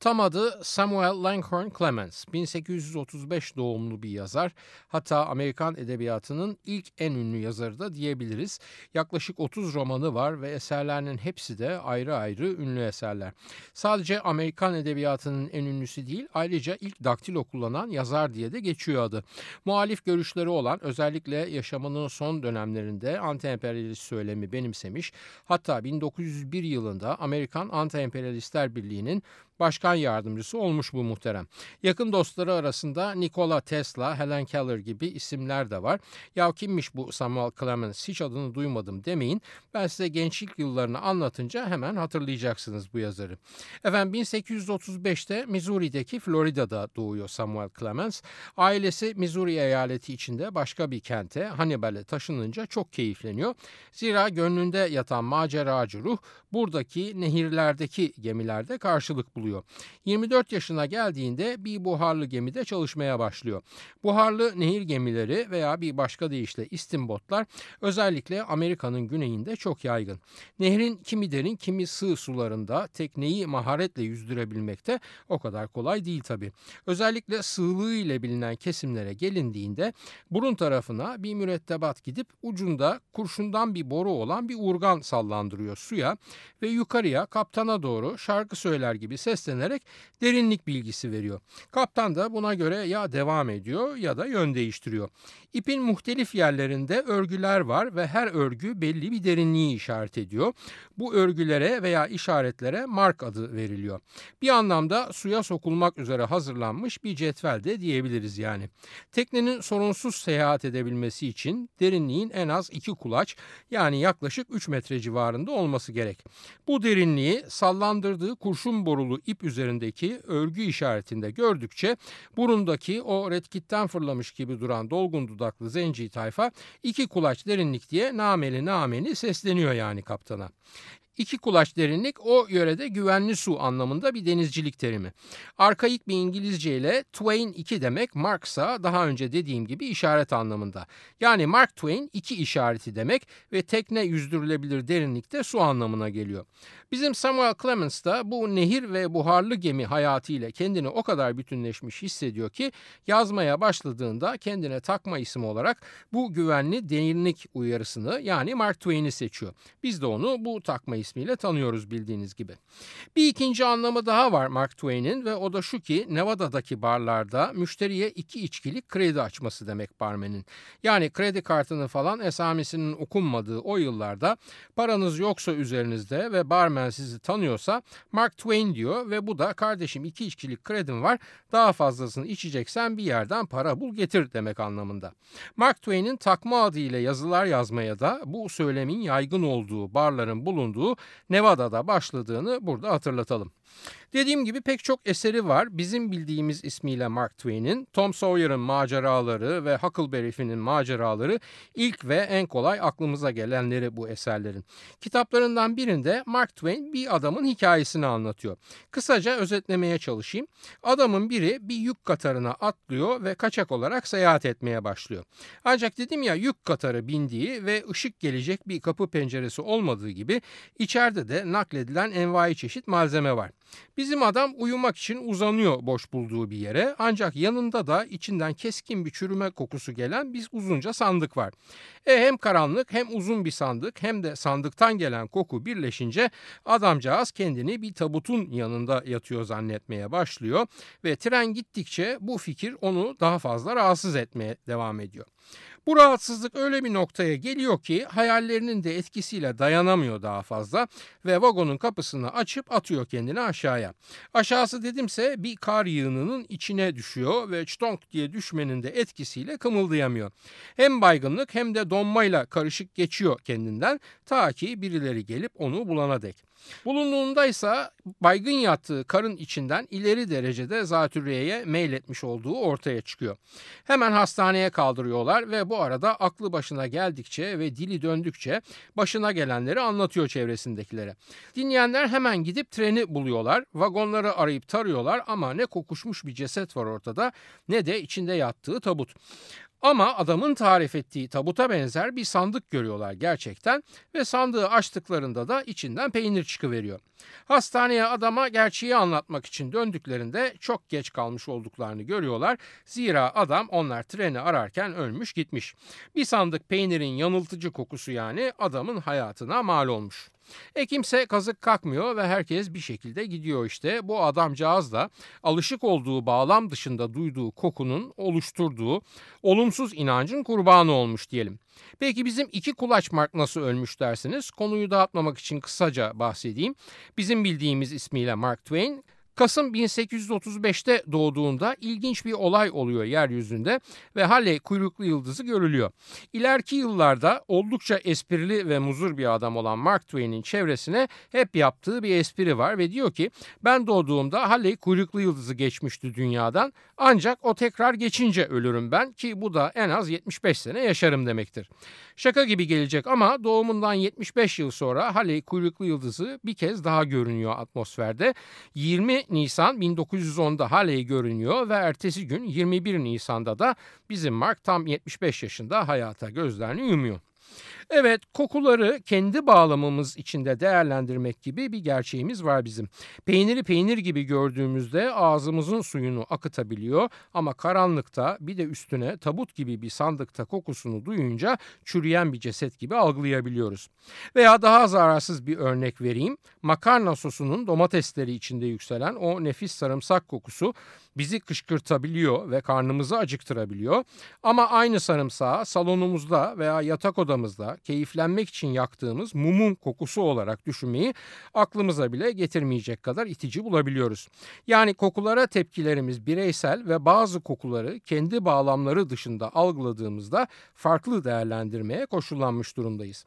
Tam adı Samuel Langhorne Clemens. 1835 doğumlu bir yazar. Hatta Amerikan edebiyatının ilk en ünlü yazarı da diyebiliriz. Yaklaşık 30 romanı var ve eserlerinin hepsi de ayrı ayrı ünlü eserler. Sadece Amerikan edebiyatının en ünlüsü değil ayrıca ilk daktilo kullanan yazar diye de geçiyor adı. Muhalif görüşleri olan özellikle yaşamının son dönemlerinde anti-emperyalist söylemi benimsemiş. Hatta 1901 yılında Amerikan Anti-Emperyalistler Birliği'nin başkan yardımcısı olmuş bu muhterem. Yakın dostları arasında Nikola Tesla, Helen Keller gibi isimler de var. Ya kimmiş bu Samuel Clemens hiç adını duymadım demeyin. Ben size gençlik yıllarını anlatınca hemen hatırlayacaksınız bu yazarı. Efendim 1835'te Missouri'deki Florida'da doğuyor Samuel Clemens. Ailesi Missouri eyaleti içinde başka bir kente Hannibal'e taşınınca çok keyifleniyor. Zira gönlünde yatan maceracı ruh buradaki nehirlerdeki gemilerde karşılık buluyor oluyor. 24 yaşına geldiğinde bir buharlı gemide çalışmaya başlıyor. Buharlı nehir gemileri veya bir başka deyişle istimbotlar özellikle Amerika'nın güneyinde çok yaygın. Nehrin kimi derin kimi sığ sularında tekneyi maharetle yüzdürebilmekte o kadar kolay değil tabi. Özellikle sığlığı ile bilinen kesimlere gelindiğinde burun tarafına bir mürettebat gidip ucunda kurşundan bir boru olan bir urgan sallandırıyor suya ve yukarıya kaptana doğru şarkı söyler gibi ses seslenerek derinlik bilgisi veriyor. Kaptan da buna göre ya devam ediyor ya da yön değiştiriyor. İpin muhtelif yerlerinde örgüler var ve her örgü belli bir derinliği işaret ediyor. Bu örgülere veya işaretlere mark adı veriliyor. Bir anlamda suya sokulmak üzere hazırlanmış bir cetvel de diyebiliriz yani. Teknenin sorunsuz seyahat edebilmesi için derinliğin en az iki kulaç yani yaklaşık 3 metre civarında olması gerek. Bu derinliği sallandırdığı kurşun borulu ip üzerindeki örgü işaretinde gördükçe burundaki o redkitten fırlamış gibi duran dolgun dudaklı zenci tayfa iki kulaç derinlik diye nameli nameni sesleniyor yani kaptana. İki kulaç derinlik o yörede güvenli su anlamında bir denizcilik terimi. Arkaik bir İngilizce ile Twain 2 demek Marksa daha önce dediğim gibi işaret anlamında. Yani Mark Twain iki işareti demek ve tekne yüzdürülebilir derinlikte su anlamına geliyor. Bizim Samuel Clemens da bu nehir ve buharlı gemi hayatıyla kendini o kadar bütünleşmiş hissediyor ki yazmaya başladığında kendine takma isim olarak bu güvenli derinlik uyarısını yani Mark Twain'i seçiyor. Biz de onu bu takma ismiyle tanıyoruz bildiğiniz gibi. Bir ikinci anlamı daha var Mark Twain'in ve o da şu ki Nevada'daki barlarda müşteriye iki içkilik kredi açması demek barmenin. Yani kredi kartını falan esamisinin okunmadığı o yıllarda paranız yoksa üzerinizde ve barmen sizi tanıyorsa Mark Twain diyor ve bu da kardeşim iki içkilik kredim var daha fazlasını içeceksen bir yerden para bul getir demek anlamında. Mark Twain'in takma adıyla yazılar yazmaya da bu söylemin yaygın olduğu barların bulunduğu Nevada'da başladığını burada hatırlatalım. Dediğim gibi pek çok eseri var. Bizim bildiğimiz ismiyle Mark Twain'in Tom Sawyer'ın maceraları ve Huckleberry Finn'in maceraları ilk ve en kolay aklımıza gelenleri bu eserlerin. Kitaplarından birinde Mark Twain bir adamın hikayesini anlatıyor. Kısaca özetlemeye çalışayım. Adamın biri bir yük katarına atlıyor ve kaçak olarak seyahat etmeye başlıyor. Ancak dedim ya yük katarı bindiği ve ışık gelecek bir kapı penceresi olmadığı gibi içeride de nakledilen envai çeşit malzeme var. Bizim adam uyumak için uzanıyor boş bulduğu bir yere ancak yanında da içinden keskin bir çürüme kokusu gelen bir uzunca sandık var. E hem karanlık hem uzun bir sandık hem de sandıktan gelen koku birleşince adamcağız kendini bir tabutun yanında yatıyor zannetmeye başlıyor ve tren gittikçe bu fikir onu daha fazla rahatsız etmeye devam ediyor. Bu rahatsızlık öyle bir noktaya geliyor ki hayallerinin de etkisiyle dayanamıyor daha fazla ve vagonun kapısını açıp atıyor kendini aşağıya. Aşağısı dedimse bir kar yığınının içine düşüyor ve çtonk diye düşmenin de etkisiyle kımıldayamıyor. Hem baygınlık hem de donmayla karışık geçiyor kendinden ta ki birileri gelip onu bulana dek. Bulunduğunda ise baygın yattığı karın içinden ileri derecede zatürreye meyletmiş olduğu ortaya çıkıyor. Hemen hastaneye kaldırıyorlar ve bu arada aklı başına geldikçe ve dili döndükçe başına gelenleri anlatıyor çevresindekilere. Dinleyenler hemen gidip treni buluyorlar, vagonları arayıp tarıyorlar ama ne kokuşmuş bir ceset var ortada ne de içinde yattığı tabut. Ama adamın tarif ettiği tabuta benzer bir sandık görüyorlar gerçekten ve sandığı açtıklarında da içinden peynir çıkıveriyor. Hastaneye adama gerçeği anlatmak için döndüklerinde çok geç kalmış olduklarını görüyorlar. Zira adam onlar treni ararken ölmüş gitmiş. Bir sandık peynirin yanıltıcı kokusu yani adamın hayatına mal olmuş. E kimse kazık kalkmıyor ve herkes bir şekilde gidiyor işte. Bu adamcağız da alışık olduğu bağlam dışında duyduğu kokunun oluşturduğu olumsuz inancın kurbanı olmuş diyelim. Peki bizim iki kulaç Mark nasıl ölmüş dersiniz? Konuyu dağıtmamak için kısaca bahsedeyim. Bizim bildiğimiz ismiyle Mark Twain Kasım 1835'te doğduğunda ilginç bir olay oluyor yeryüzünde ve Halley kuyruklu yıldızı görülüyor. İleriki yıllarda oldukça esprili ve muzur bir adam olan Mark Twain'in çevresine hep yaptığı bir espri var ve diyor ki ben doğduğumda Halley kuyruklu yıldızı geçmişti dünyadan ancak o tekrar geçince ölürüm ben ki bu da en az 75 sene yaşarım demektir. Şaka gibi gelecek ama doğumundan 75 yıl sonra Halley kuyruklu yıldızı bir kez daha görünüyor atmosferde. 20 Nisan 1910'da Halley görünüyor ve ertesi gün 21 Nisan'da da bizim Mark tam 75 yaşında hayata gözlerini yumuyor. Evet kokuları kendi bağlamımız içinde değerlendirmek gibi bir gerçeğimiz var bizim. Peyniri peynir gibi gördüğümüzde ağzımızın suyunu akıtabiliyor ama karanlıkta bir de üstüne tabut gibi bir sandıkta kokusunu duyunca çürüyen bir ceset gibi algılayabiliyoruz. Veya daha zararsız bir örnek vereyim. Makarna sosunun domatesleri içinde yükselen o nefis sarımsak kokusu bizi kışkırtabiliyor ve karnımızı acıktırabiliyor. Ama aynı sarımsağı salonumuzda veya yatak odamızda keyiflenmek için yaktığımız mumun kokusu olarak düşünmeyi aklımıza bile getirmeyecek kadar itici bulabiliyoruz. Yani kokulara tepkilerimiz bireysel ve bazı kokuları kendi bağlamları dışında algıladığımızda farklı değerlendirmeye koşullanmış durumdayız.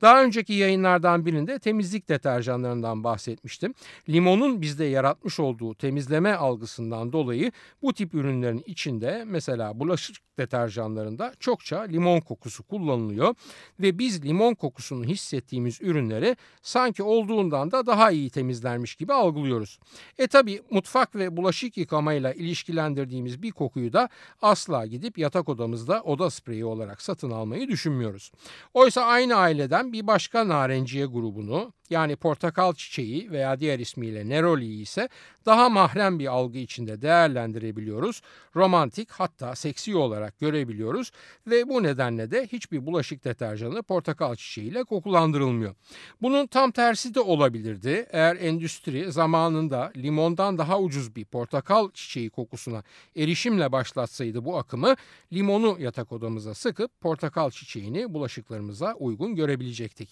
Daha önceki yayınlardan birinde temizlik deterjanlarından bahsetmiştim. Limonun bizde yaratmış olduğu temizleme algısından dolayı bu tip ürünlerin içinde mesela bulaşık deterjanlarında çokça limon kokusu kullanılıyor ve biz limon kokusunu hissettiğimiz ürünleri sanki olduğundan da daha iyi temizlenmiş gibi algılıyoruz. E tabi mutfak ve bulaşık yıkamayla ilişkilendirdiğimiz bir kokuyu da asla gidip yatak odamızda oda spreyi olarak satın almayı düşünmüyoruz. Oysa aynı aileden bir başka narenciye grubunu yani portakal çiçeği veya diğer ismiyle neroli ise daha mahrem bir algı içinde değerlendirebiliyoruz. Romantik hatta seksi olarak görebiliyoruz ve bu nedenle de hiçbir bulaşık deterjanı portakal çiçeğiyle kokulandırılmıyor. Bunun tam tersi de olabilirdi. Eğer endüstri zamanında limondan daha ucuz bir portakal çiçeği kokusuna erişimle başlatsaydı bu akımı limonu yatak odamıza sıkıp portakal çiçeğini bulaşıklarımıza uygun görebilecektik.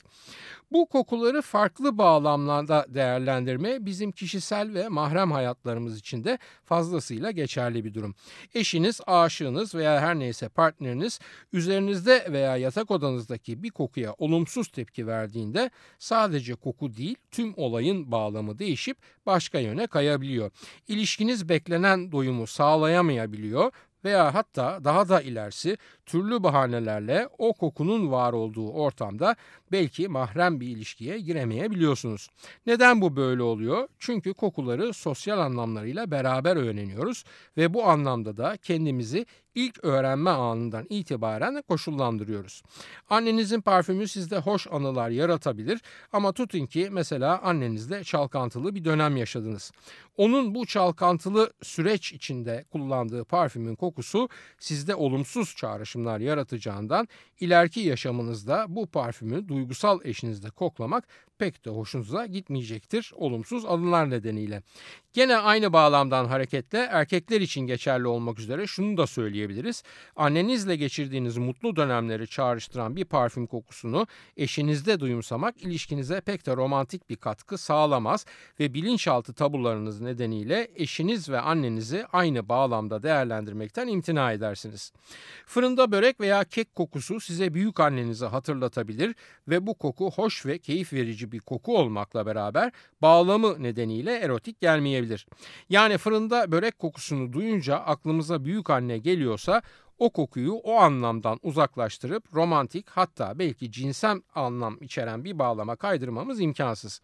Bu kokuları farklı bağlamlarda değerlendirme bizim kişisel ve mahrem hayatlarımız için de fazlasıyla geçerli bir durum. Eşiniz, aşığınız veya her neyse partneriniz üzerinizde veya yatak odanızdaki bir kokuya olumsuz tepki verdiğinde sadece koku değil tüm olayın bağlamı değişip başka yöne kayabiliyor. İlişkiniz beklenen doyumu sağlayamayabiliyor veya hatta daha da ilerisi türlü bahanelerle o kokunun var olduğu ortamda belki mahrem bir ilişkiye giremeyebiliyorsunuz. Neden bu böyle oluyor? Çünkü kokuları sosyal anlamlarıyla beraber öğreniyoruz ve bu anlamda da kendimizi ilk öğrenme anından itibaren koşullandırıyoruz. Annenizin parfümü sizde hoş anılar yaratabilir ama tutun ki mesela annenizle çalkantılı bir dönem yaşadınız. Onun bu çalkantılı süreç içinde kullandığı parfümün kokusu sizde olumsuz çağrışımlar yaratacağından ileriki yaşamınızda bu parfümü duygusal eşinizde koklamak pek de hoşunuza gitmeyecektir olumsuz anılar nedeniyle. Gene aynı bağlamdan hareketle erkekler için geçerli olmak üzere şunu da söyleyebiliriz. Annenizle geçirdiğiniz mutlu dönemleri çağrıştıran bir parfüm kokusunu eşinizde duyumsamak ilişkinize pek de romantik bir katkı sağlamaz ve bilinçaltı tabularınız nedeniyle eşiniz ve annenizi aynı bağlamda değerlendirmekten imtina edersiniz. Fırında börek veya kek kokusu size büyük annenizi hatırlatabilir ve bu koku hoş ve keyif verici edici bir koku olmakla beraber bağlamı nedeniyle erotik gelmeyebilir. Yani fırında börek kokusunu duyunca aklımıza büyük anne geliyorsa o kokuyu o anlamdan uzaklaştırıp romantik hatta belki cinsel anlam içeren bir bağlama kaydırmamız imkansız.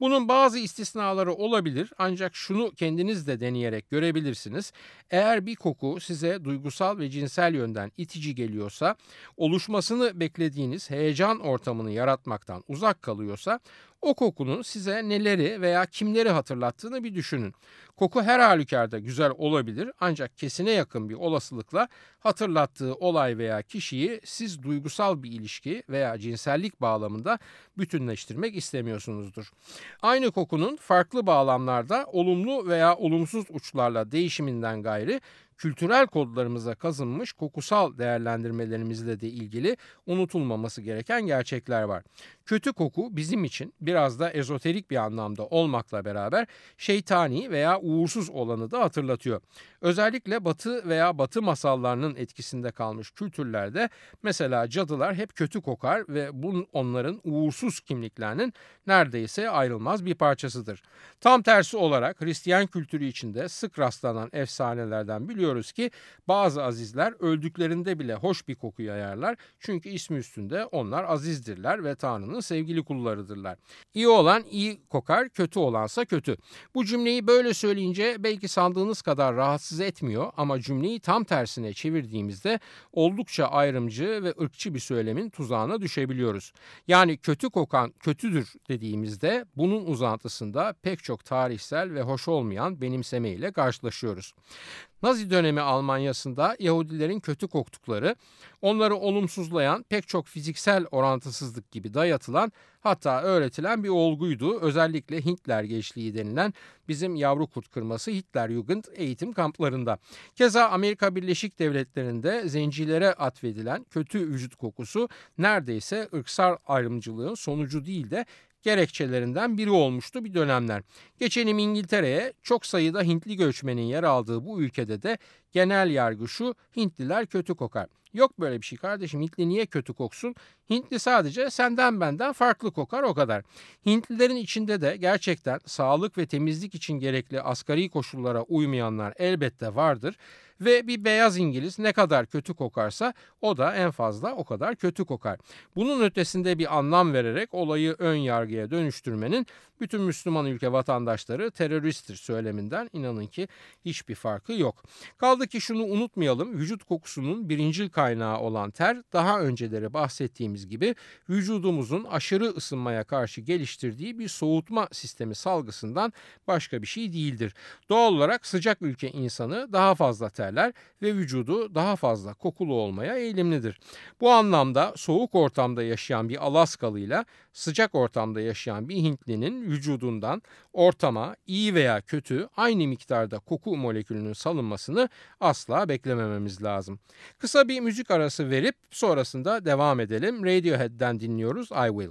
Bunun bazı istisnaları olabilir ancak şunu kendiniz de deneyerek görebilirsiniz. Eğer bir koku size duygusal ve cinsel yönden itici geliyorsa, oluşmasını beklediğiniz heyecan ortamını yaratmaktan uzak kalıyorsa o kokunun size neleri veya kimleri hatırlattığını bir düşünün. Koku her halükarda güzel olabilir ancak kesine yakın bir olasılıkla hatırlattığı olay veya kişiyi siz duygusal bir ilişki veya cinsellik bağlamında bütünleştirmek istemiyorsunuzdur. Aynı kokunun farklı bağlamlarda olumlu veya olumsuz uçlarla değişiminden gayri kültürel kodlarımıza kazınmış kokusal değerlendirmelerimizle de ilgili unutulmaması gereken gerçekler var. Kötü koku bizim için biraz da ezoterik bir anlamda olmakla beraber şeytani veya uğursuz olanı da hatırlatıyor. Özellikle batı veya batı masallarının etkisinde kalmış kültürlerde mesela cadılar hep kötü kokar ve bu onların uğursuz kimliklerinin neredeyse ayrılmaz bir parçasıdır. Tam tersi olarak Hristiyan kültürü içinde sık rastlanan efsanelerden biliyoruz ki bazı azizler öldüklerinde bile hoş bir koku yayarlar. Çünkü ismi üstünde onlar azizdirler ve Tanrı'nın sevgili kullarıdırlar. İyi olan iyi kokar, kötü olansa kötü. Bu cümleyi böyle söyleyince belki sandığınız kadar rahatsız etmiyor ama cümleyi tam tersine çevirdiğimizde oldukça ayrımcı ve ırkçı bir söylemin tuzağına düşebiliyoruz. Yani kötü kokan kötüdür dediğimizde bunun uzantısında pek çok tarihsel ve hoş olmayan benimseme ile karşılaşıyoruz. Nazi dönemi Almanya'sında Yahudilerin kötü koktukları, onları olumsuzlayan pek çok fiziksel orantısızlık gibi dayatılan hatta öğretilen bir olguydu. Özellikle Hitler gençliği denilen bizim yavru kurt kırması Hitlerjugend eğitim kamplarında. Keza Amerika Birleşik Devletleri'nde zencilere atfedilen kötü vücut kokusu neredeyse ırksal ayrımcılığın sonucu değil de gerekçelerinden biri olmuştu bir dönemler. Geçelim İngiltere'ye çok sayıda Hintli göçmenin yer aldığı bu ülkede de genel yargı şu Hintliler kötü kokar. Yok böyle bir şey kardeşim Hintli niye kötü koksun? Hintli sadece senden benden farklı kokar o kadar. Hintlilerin içinde de gerçekten sağlık ve temizlik için gerekli asgari koşullara uymayanlar elbette vardır. Ve bir beyaz İngiliz ne kadar kötü kokarsa o da en fazla o kadar kötü kokar. Bunun ötesinde bir anlam vererek olayı ön yargıya dönüştürmenin bütün Müslüman ülke vatandaşları teröristtir söyleminden inanın ki hiçbir farkı yok. Kaldı ki şunu unutmayalım vücut kokusunun birincil kaynağı olan ter daha önceleri bahsettiğimiz gibi vücudumuzun aşırı ısınmaya karşı geliştirdiği bir soğutma sistemi salgısından başka bir şey değildir. Doğal olarak sıcak ülke insanı daha fazla terler ve vücudu daha fazla kokulu olmaya eğilimlidir. Bu anlamda soğuk ortamda yaşayan bir Alaskalıyla sıcak ortamda yaşayan bir Hintlinin vücudundan ortama iyi veya kötü aynı miktarda koku molekülünün salınmasını asla beklemememiz lazım. Kısa bir müzik arası verip sonrasında devam edelim. Radiohead'den dinliyoruz I Will.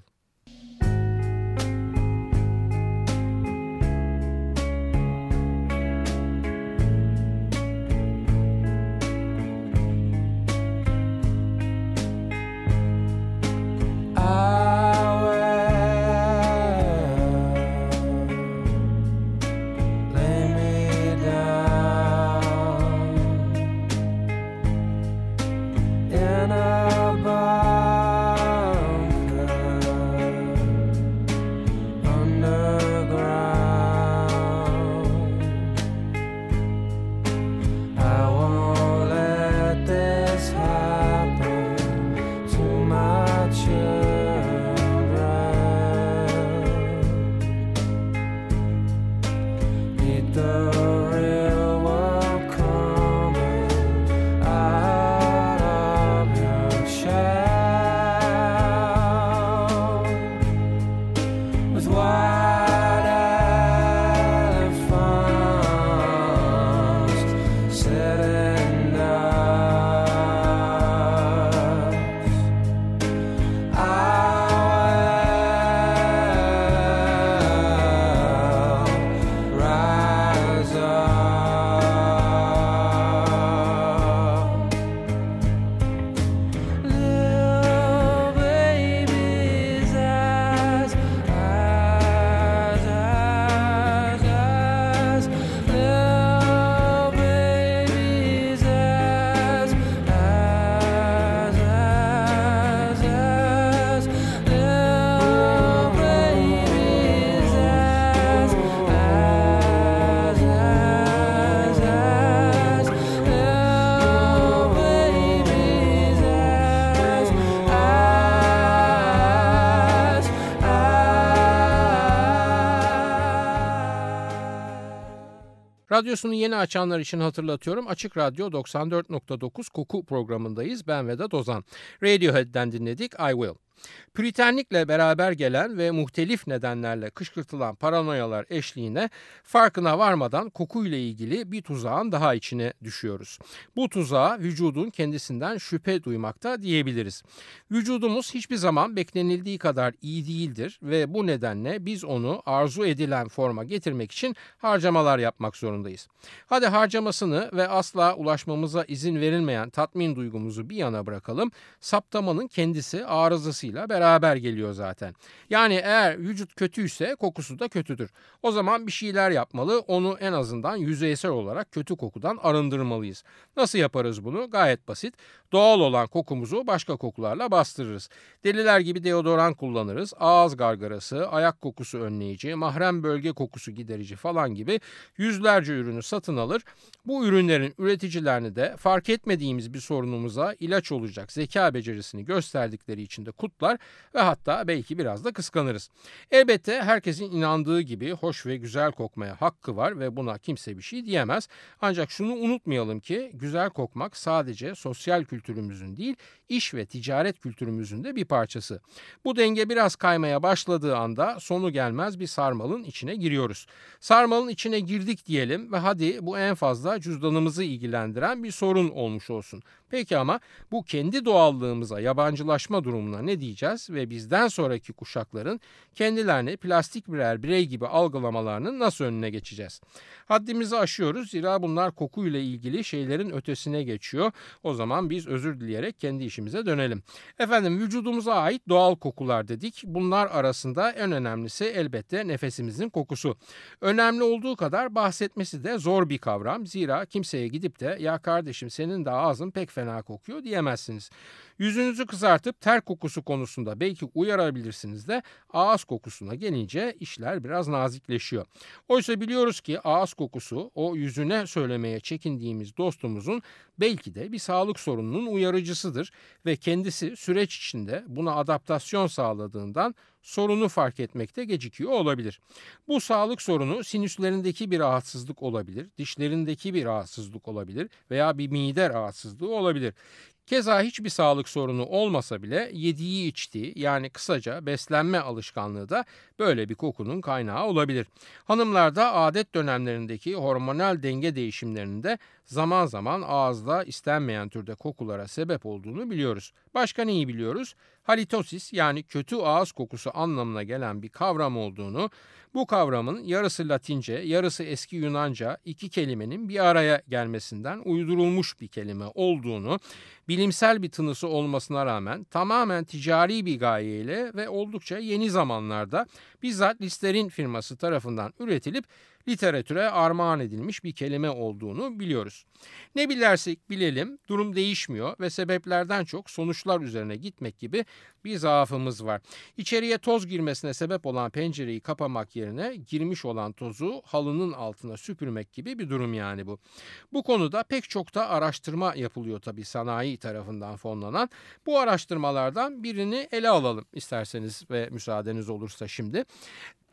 Radyosunu yeni açanlar için hatırlatıyorum. Açık Radyo 94.9 Koku programındayız. Ben Vedat Ozan. Radiohead'den dinledik I Will. Püritenlikle beraber gelen ve muhtelif nedenlerle kışkırtılan paranoyalar eşliğine farkına varmadan kokuyla ilgili bir tuzağın daha içine düşüyoruz. Bu tuzağa vücudun kendisinden şüphe duymakta diyebiliriz. Vücudumuz hiçbir zaman beklenildiği kadar iyi değildir ve bu nedenle biz onu arzu edilen forma getirmek için harcamalar yapmak zorundayız. Hadi harcamasını ve asla ulaşmamıza izin verilmeyen tatmin duygumuzu bir yana bırakalım. Saptamanın kendisi arızasıyla beraber beraber geliyor zaten. Yani eğer vücut kötüyse kokusu da kötüdür. O zaman bir şeyler yapmalı. Onu en azından yüzeysel olarak kötü kokudan arındırmalıyız. Nasıl yaparız bunu? Gayet basit. Doğal olan kokumuzu başka kokularla bastırırız. Deliler gibi deodoran kullanırız. Ağız gargarası, ayak kokusu önleyici, mahrem bölge kokusu giderici falan gibi yüzlerce ürünü satın alır. Bu ürünlerin üreticilerini de fark etmediğimiz bir sorunumuza ilaç olacak zeka becerisini gösterdikleri için de kutlar ve hatta belki biraz da kıskanırız. Elbette herkesin inandığı gibi hoş ve güzel kokmaya hakkı var ve buna kimse bir şey diyemez. Ancak şunu unutmayalım ki güzel kokmak sadece sosyal kültürümüzün değil, iş ve ticaret kültürümüzün de bir parçası. Bu denge biraz kaymaya başladığı anda sonu gelmez bir sarmalın içine giriyoruz. Sarmalın içine girdik diyelim ve hadi bu en fazla cüzdanımızı ilgilendiren bir sorun olmuş olsun. Peki ama bu kendi doğallığımıza yabancılaşma durumuna ne diyeceğiz ve bizden sonraki kuşakların kendilerini plastik birer birey gibi algılamalarının nasıl önüne geçeceğiz? Haddimizi aşıyoruz zira bunlar kokuyla ilgili şeylerin ötesine geçiyor. O zaman biz özür dileyerek kendi işimize dönelim. Efendim vücudumuza ait doğal kokular dedik. Bunlar arasında en önemlisi elbette nefesimizin kokusu. Önemli olduğu kadar bahsetmesi de zor bir kavram. Zira kimseye gidip de ya kardeşim senin de ağzın pek fena kokuyor diyemezsiniz. Yüzünüzü kızartıp ter kokusu konusunda belki uyarabilirsiniz de ağız kokusuna gelince işler biraz nazikleşiyor. Oysa biliyoruz ki ağız kokusu o yüzüne söylemeye çekindiğimiz dostumuzun belki de bir sağlık sorununun uyarıcısıdır ve kendisi süreç içinde buna adaptasyon sağladığından sorunu fark etmekte gecikiyor olabilir. Bu sağlık sorunu sinüslerindeki bir rahatsızlık olabilir, dişlerindeki bir rahatsızlık olabilir veya bir mide rahatsızlığı olabilir. Keza hiçbir sağlık sorunu olmasa bile yediği içtiği yani kısaca beslenme alışkanlığı da böyle bir kokunun kaynağı olabilir. Hanımlarda adet dönemlerindeki hormonal denge değişimlerinde zaman zaman ağızda istenmeyen türde kokulara sebep olduğunu biliyoruz. Başka neyi biliyoruz? Halitosis yani kötü ağız kokusu anlamına gelen bir kavram olduğunu, bu kavramın yarısı Latince, yarısı eski Yunanca iki kelimenin bir araya gelmesinden uydurulmuş bir kelime olduğunu, bilimsel bir tınısı olmasına rağmen tamamen ticari bir gayeyle ve oldukça yeni zamanlarda bizzat Listerine firması tarafından üretilip literatüre armağan edilmiş bir kelime olduğunu biliyoruz. Ne bilersek bilelim durum değişmiyor ve sebeplerden çok sonuçlar üzerine gitmek gibi bir zaafımız var. İçeriye toz girmesine sebep olan pencereyi kapamak yerine girmiş olan tozu halının altına süpürmek gibi bir durum yani bu. Bu konuda pek çok da araştırma yapılıyor tabii sanayi tarafından fonlanan. Bu araştırmalardan birini ele alalım isterseniz ve müsaadeniz olursa şimdi.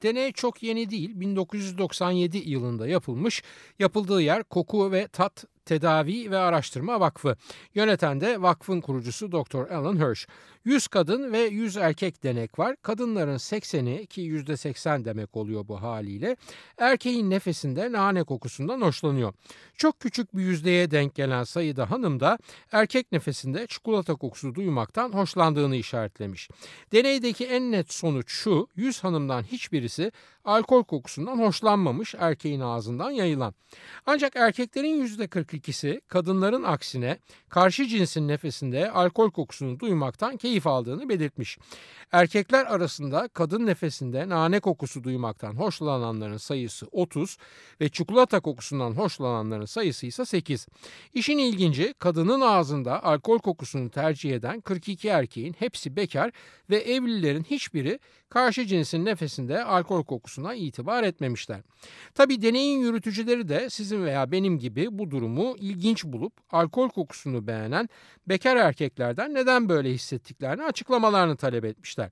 Deney çok yeni değil. 1997 yılında yapılmış. Yapıldığı yer koku ve tat Tedavi ve Araştırma Vakfı. Yöneten de vakfın kurucusu Dr. Alan Hirsch. 100 kadın ve 100 erkek denek var. Kadınların 80'i ki %80 demek oluyor bu haliyle erkeğin nefesinde nane kokusundan hoşlanıyor. Çok küçük bir yüzdeye denk gelen sayıda hanım da erkek nefesinde çikolata kokusu duymaktan hoşlandığını işaretlemiş. Deneydeki en net sonuç şu 100 hanımdan hiçbirisi alkol kokusundan hoşlanmamış erkeğin ağzından yayılan. Ancak erkeklerin %42'si kadınların aksine karşı cinsin nefesinde alkol kokusunu duymaktan keyif aldığını belirtmiş. Erkekler arasında kadın nefesinde nane kokusu duymaktan hoşlananların sayısı 30 ve çikolata kokusundan hoşlananların sayısı ise 8. İşin ilginci kadının ağzında alkol kokusunu tercih eden 42 erkeğin hepsi bekar ve evlilerin hiçbiri karşı cinsin nefesinde alkol kokusuna itibar etmemişler. Tabi deneyin yürütücüleri de sizin veya benim gibi bu durumu ilginç bulup alkol kokusunu beğenen bekar erkeklerden neden böyle hissettikler içtiklerini açıklamalarını talep etmişler.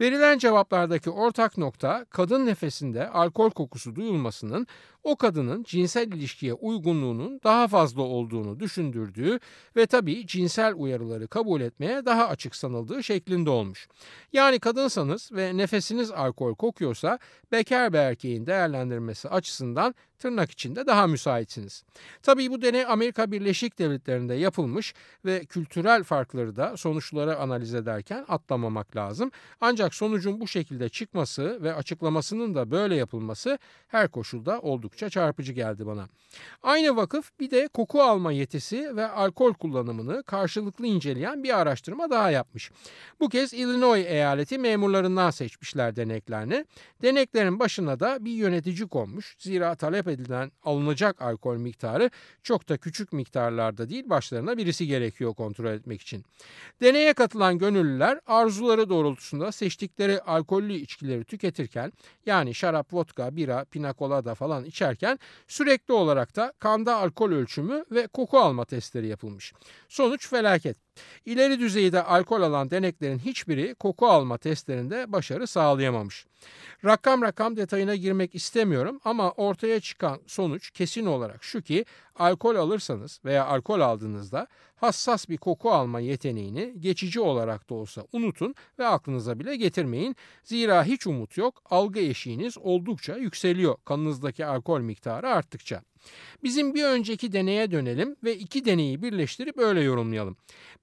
Verilen cevaplardaki ortak nokta kadın nefesinde alkol kokusu duyulmasının o kadının cinsel ilişkiye uygunluğunun daha fazla olduğunu düşündürdüğü ve tabii cinsel uyarıları kabul etmeye daha açık sanıldığı şeklinde olmuş. Yani kadınsanız ve nefesiniz alkol kokuyorsa bekar bir erkeğin değerlendirmesi açısından tırnak içinde daha müsaitsiniz. Tabii bu deney Amerika Birleşik Devletleri'nde yapılmış ve kültürel farkları da sonuçları analiz ederken atlamamak lazım. Ancak sonucun bu şekilde çıkması ve açıklamasının da böyle yapılması her koşulda oldukça çarpıcı geldi bana. Aynı vakıf bir de koku alma yetisi ve alkol kullanımını karşılıklı inceleyen bir araştırma daha yapmış. Bu kez Illinois eyaleti memurlarından seçmişler deneklerini. Deneklerin başına da bir yönetici konmuş. Zira talep edilen alınacak alkol miktarı çok da küçük miktarlarda değil başlarına birisi gerekiyor kontrol etmek için. Deneye katılan gönüllüler arzuları doğrultusunda seçtikleri alkollü içkileri tüketirken yani şarap, vodka, bira, pinakolada falan içerken sürekli olarak da kanda alkol ölçümü ve koku alma testleri yapılmış. Sonuç felaket. İleri düzeyde alkol alan deneklerin hiçbiri koku alma testlerinde başarı sağlayamamış. Rakam rakam detayına girmek istemiyorum ama ortaya çıkan sonuç kesin olarak şu ki alkol alırsanız veya alkol aldığınızda hassas bir koku alma yeteneğini geçici olarak da olsa unutun ve aklınıza bile getirmeyin. Zira hiç umut yok. Algı eşiğiniz oldukça yükseliyor kanınızdaki alkol miktarı arttıkça. Bizim bir önceki deneye dönelim ve iki deneyi birleştirip öyle yorumlayalım.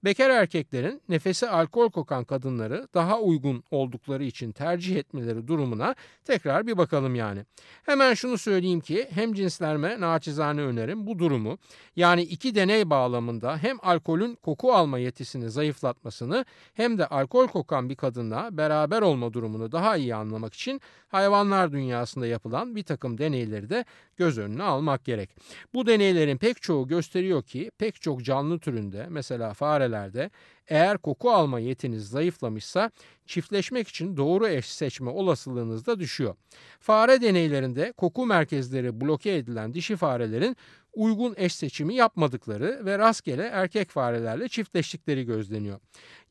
Bekar erkeklerin nefesi alkol kokan kadınları daha uygun oldukları için tercih etmeleri durumuna tekrar bir bakalım yani. Hemen şunu söyleyeyim ki hem cinslerime naçizane önerim bu durumu yani iki deney bağlamında hem alkolün koku alma yetisini zayıflatmasını hem de alkol kokan bir kadınla beraber olma durumunu daha iyi anlamak için hayvanlar dünyasında yapılan bir takım deneyleri de göz önüne almak gerek. Bu deneylerin pek çoğu gösteriyor ki pek çok canlı türünde mesela farelerde eğer koku alma yetiniz zayıflamışsa çiftleşmek için doğru eş seçme olasılığınız da düşüyor. Fare deneylerinde koku merkezleri bloke edilen dişi farelerin uygun eş seçimi yapmadıkları ve rastgele erkek farelerle çiftleştikleri gözleniyor.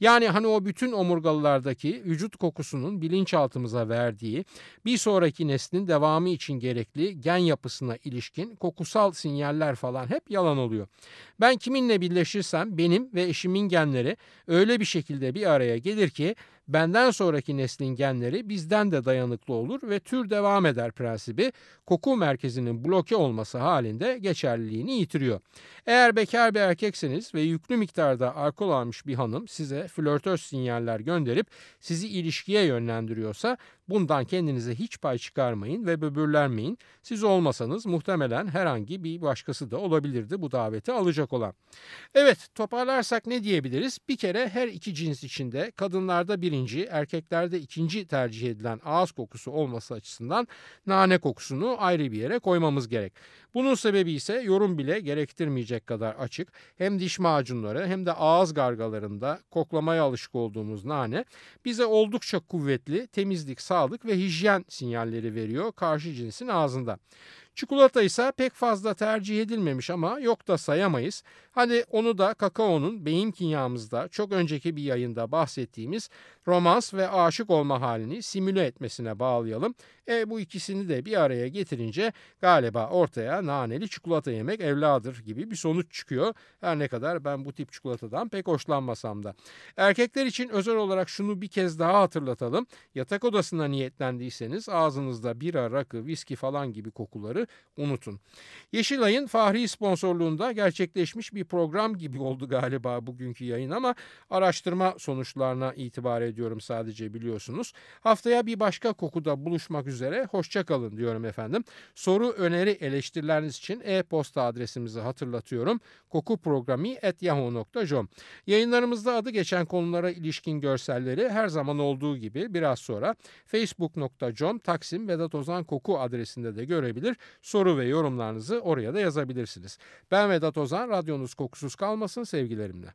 Yani hani o bütün omurgalılardaki vücut kokusunun bilinçaltımıza verdiği bir sonraki neslin devamı için gerekli gen yapısına ilişkin kokusal sinyaller falan hep yalan oluyor. Ben kiminle birleşirsem benim ve eşimin genleri öyle bir şekilde bir araya gelir ki benden sonraki neslin genleri bizden de dayanıklı olur ve tür devam eder prensibi koku merkezinin bloke olması halinde geçerliliğini yitiriyor. Eğer bekar bir erkekseniz ve yüklü miktarda alkol almış bir hanım size flörtöz sinyaller gönderip sizi ilişkiye yönlendiriyorsa bundan kendinize hiç pay çıkarmayın ve böbürlenmeyin. Siz olmasanız muhtemelen herhangi bir başkası da olabilirdi bu daveti alacak olan. Evet toparlarsak ne diyebiliriz? Bir kere her iki cins içinde kadınlarda birinci, erkeklerde ikinci tercih edilen ağız kokusu olması açısından nane kokusunu ayrı bir yere koymamız gerek. Bunun sebebi ise yorum bile gerektirmeyecek kadar açık. Hem diş macunları hem de ağız gargalarında koklamaya alışık olduğumuz nane bize oldukça kuvvetli temizlik, sağlık ve hijyen sinyalleri veriyor karşı cinsin ağzında. Çikolata ise pek fazla tercih edilmemiş ama yok da sayamayız. Hadi onu da kakaonun beyin kimyamızda çok önceki bir yayında bahsettiğimiz romans ve aşık olma halini simüle etmesine bağlayalım. E bu ikisini de bir araya getirince galiba ortaya naneli çikolata yemek evladır gibi bir sonuç çıkıyor. Her ne kadar ben bu tip çikolatadan pek hoşlanmasam da. Erkekler için özel olarak şunu bir kez daha hatırlatalım. Yatak odasına niyetlendiyseniz ağzınızda bira, rakı, viski falan gibi kokuları unutun. Yeşilay'ın Fahri sponsorluğunda gerçekleşmiş bir program gibi oldu galiba bugünkü yayın ama araştırma sonuçlarına itibar ediyorum sadece biliyorsunuz. Haftaya bir başka kokuda buluşmak üzere hoşçakalın diyorum efendim. Soru, öneri, eleştirileriniz için e-posta adresimizi hatırlatıyorum. kokuprogrami.yahoo.com Yayınlarımızda adı geçen konulara ilişkin görselleri her zaman olduğu gibi biraz sonra facebook.com Taksim Vedat Ozan Koku adresinde de görebilir. Soru ve yorumlarınızı oraya da yazabilirsiniz. Ben Vedat Ozan, radyonuz kokusuz kalmasın sevgilerimle.